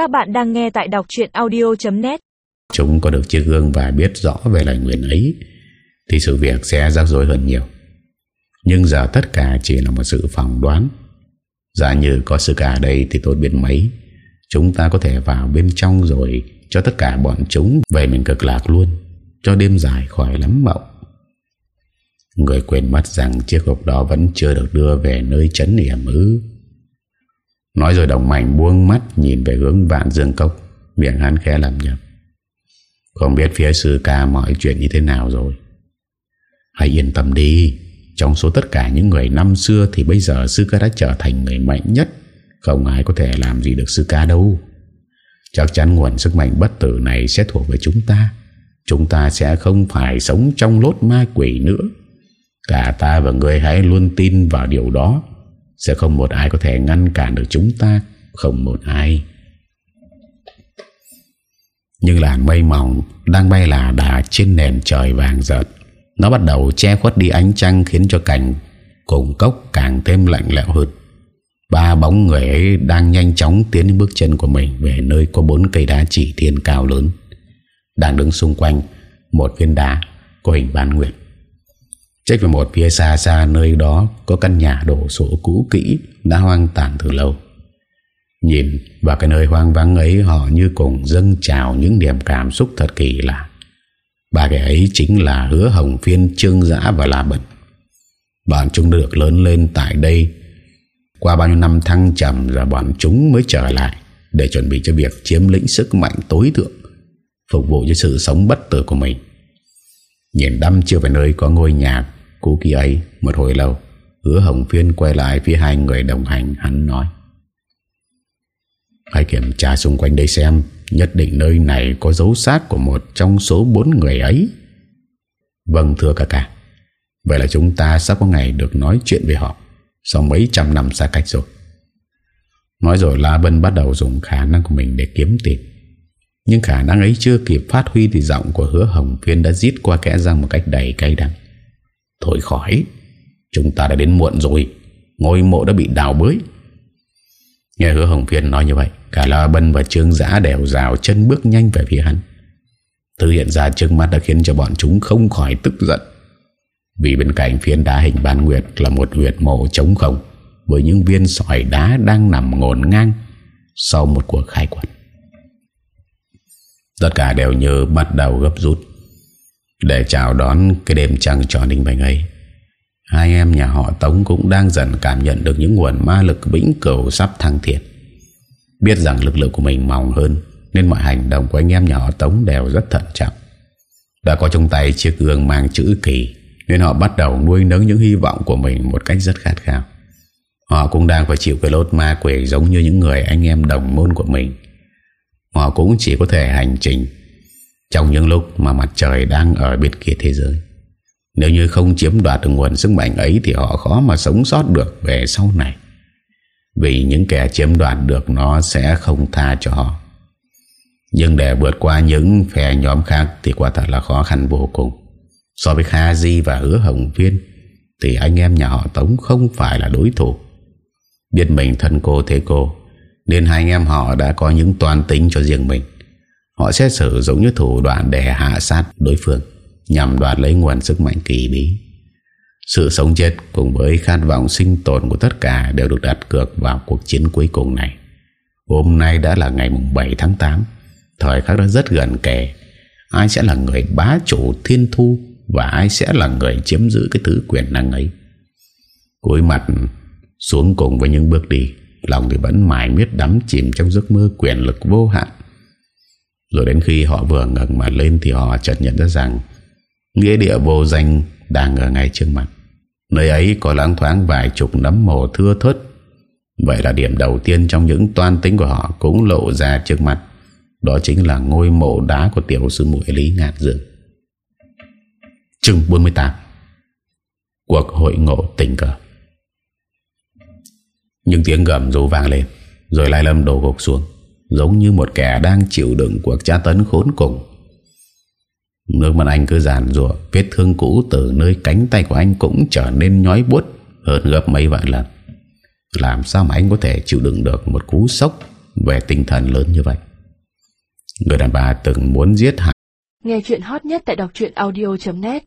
Các bạn đang nghe tại đọc chuyện audio.net Chúng có được chiếc gương và biết rõ về lời nguyện ấy, Thì sự việc sẽ rắc rối hơn nhiều. Nhưng giờ tất cả chỉ là một sự phỏng đoán. Giả như có sự cả đây thì tốt biết mấy. Chúng ta có thể vào bên trong rồi Cho tất cả bọn chúng về mình cực lạc luôn, Cho đêm dài khỏi lắm mộng. Người quên mất rằng chiếc hộp đó vẫn chưa được đưa về nơi chấn hiểm ư. Nói rồi đồng mạnh buông mắt nhìn về hướng vạn dương cốc, Miệng hắn khẽ làm nhập Không biết phía sư ca mọi chuyện như thế nào rồi. Hãy yên tâm đi, Trong số tất cả những người năm xưa Thì bây giờ sư ca đã trở thành người mạnh nhất. Không ai có thể làm gì được sư ca đâu. Chắc chắn nguồn sức mạnh bất tử này Sẽ thuộc về chúng ta. Chúng ta sẽ không phải sống trong lốt ma quỷ nữa. Cả ta và người hãy luôn tin vào điều đó. Sẽ không một ai có thể ngăn cản được chúng ta. Không một ai. Nhưng làn mây mỏng Đang bay là đà trên nền trời vàng giật Nó bắt đầu che khuất đi ánh trăng Khiến cho cảnh cùng cốc càng thêm lạnh lẽo hơn. Ba bóng người ấy đang nhanh chóng tiến đến bước chân của mình Về nơi có bốn cây đá chỉ thiên cao lớn. Đang đứng xung quanh Một viên đá có hình bán nguyệt. Trách về một phía xa xa nơi đó Có căn nhà đổ sổ cũ kỹ Đã hoang tàn từ lâu. Nhìn vào cái nơi hoang vắng ấy, Họ như cùng dâng trào những điểm cảm xúc thật kỳ lạ. Ba cái ấy chính là hứa hồng phiên, trương giã và la bận. Bọn chúng được lớn lên tại đây. Qua bao nhiêu năm thăng trầm Rồi bọn chúng mới trở lại Để chuẩn bị cho việc chiếm lĩnh sức mạnh tối thượng, Phục vụ cho sự sống bất tử của mình. Nhìn đăm chưa về nơi có ngôi nhà cũ kỳ ấy, một hồi lâu, Hứa Hồng Phiên quay lại phía hai người đồng hành, Hắn nói. Hãy kiểm tra xung quanh đây xem, Nhất định nơi này có dấu xác của một trong số bốn người ấy. Vâng thưa cả cả Vậy là chúng ta sắp có ngày được nói chuyện với họ, Sau mấy trăm năm xa cách rồi. Nói rồi La Bân bắt đầu dùng khả năng của mình để kiếm tìm Nhưng khả năng ấy chưa kịp phát huy Thì giọng của hứa hồng phiên đã giít qua kẽ răng một cách đầy cay đắng. Thôi khỏi, Chúng ta đã đến muộn rồi, Ngôi mộ đã bị đào bới. Nghe hứa Hồng Phiên nói như vậy, Cả La Bân và Trương Giã đều rào chân bước nhanh về phía hắn. Thứ hiện ra trước mắt đã khiến cho bọn chúng không khỏi tức giận. Vì bên cạnh phiên đá hình ban nguyệt Là một huyệt mộ trống không, Với những viên sỏi đá đang nằm ngổn ngang Sau một cuộc khai quật. Tất cả đều nhớ bắt đầu gấp rút để chào đón cái đêm trăng tròn ninh bình ấy. Hai em nhà họ Tống cũng đang dần cảm nhận được những nguồn ma lực vĩnh cửu sắp thăng thiệt Biết rằng lực lượng của mình mỏng hơn, Nên mọi hành động của anh em nhà họ Tống đều rất thận trọng. Đã có trong tay chiếc gương mang chữ kỳ, Nên họ bắt đầu nuôi nấng những hy vọng của mình một cách rất khát khao. Họ cũng đang phải chịu cái lốt ma quỷ giống như những người anh em đồng môn của mình. Họ cũng chỉ có thể hành trình trong những lúc mà mặt trời đang ở bên kia thế giới, Nếu như không chiếm đoạt được nguồn sức mạnh ấy Thì họ khó mà sống sót được về sau này. Vì những kẻ chiếm đoạt được nó sẽ không tha cho họ. Nhưng để vượt qua những phe nhóm khác Thì quả thật là khó khăn vô cùng. So với Kha Di và Hứa Hồng Viên Thì anh em nhà họ Tống không phải là đối thủ. Biết mình thân cô thế cô, Nên hai anh em họ đã có những toàn tính cho riêng mình. Họ sẽ sử dụng những thủ đoạn để hạ sát đối phương nhằm đoạt lấy nguồn sức mạnh kỳ bí. Sự sống chết cùng với khát vọng sinh tồn của tất cả đều được đặt cược vào cuộc chiến cuối cùng này. Hôm nay đã là ngày 7 tháng 8, thời khắc đã rất gần kề. Ai sẽ là người bá chủ thiên thu và ai sẽ là người chiếm giữ cái thứ quyền năng ấy. Cuối mặt xuống cùng với những bước đi, lòng thì vẫn mãi miết đắm chìm trong giấc mơ quyền lực vô hạn rồi đến khi họ vừa ngẩng mặt lên Thì họ chợt nhận ra rằng Nghĩa địa vô danh đang ở ngay trước mặt. Nơi ấy có lãng thoáng vài chục nấm mồ thưa thớt. Vậy là điểm đầu tiên trong những toan tính của họ Cũng lộ ra trước mặt. Đó chính là ngôi mộ đá của tiểu sư muội Lý Ngạc Dương. Chương 48 Cuộc hội ngộ tình cờ. Những tiếng gầm rú vang lên, Rồi Lai Lâm đổ gục xuống. Giống như một kẻ đang chịu đựng cuộc tra tấn khốn cùng. Nước mắt anh cứ giàn rùa Vết thương cũ từ nơi cánh tay của anh Cũng trở nên nhói buốt Hơn gấp mấy vạn lần. Làm sao mà anh có thể chịu đựng được Một cú sốc Về tinh thần lớn như vậy? Người đàn bà từng muốn giết hại. Nghe chuyện hot nhất tại đọc audio.net